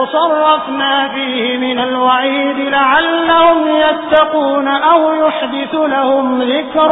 وصرفنا فيه من الوعيد لعلهم يتقون أو يحدث لهم ذكرا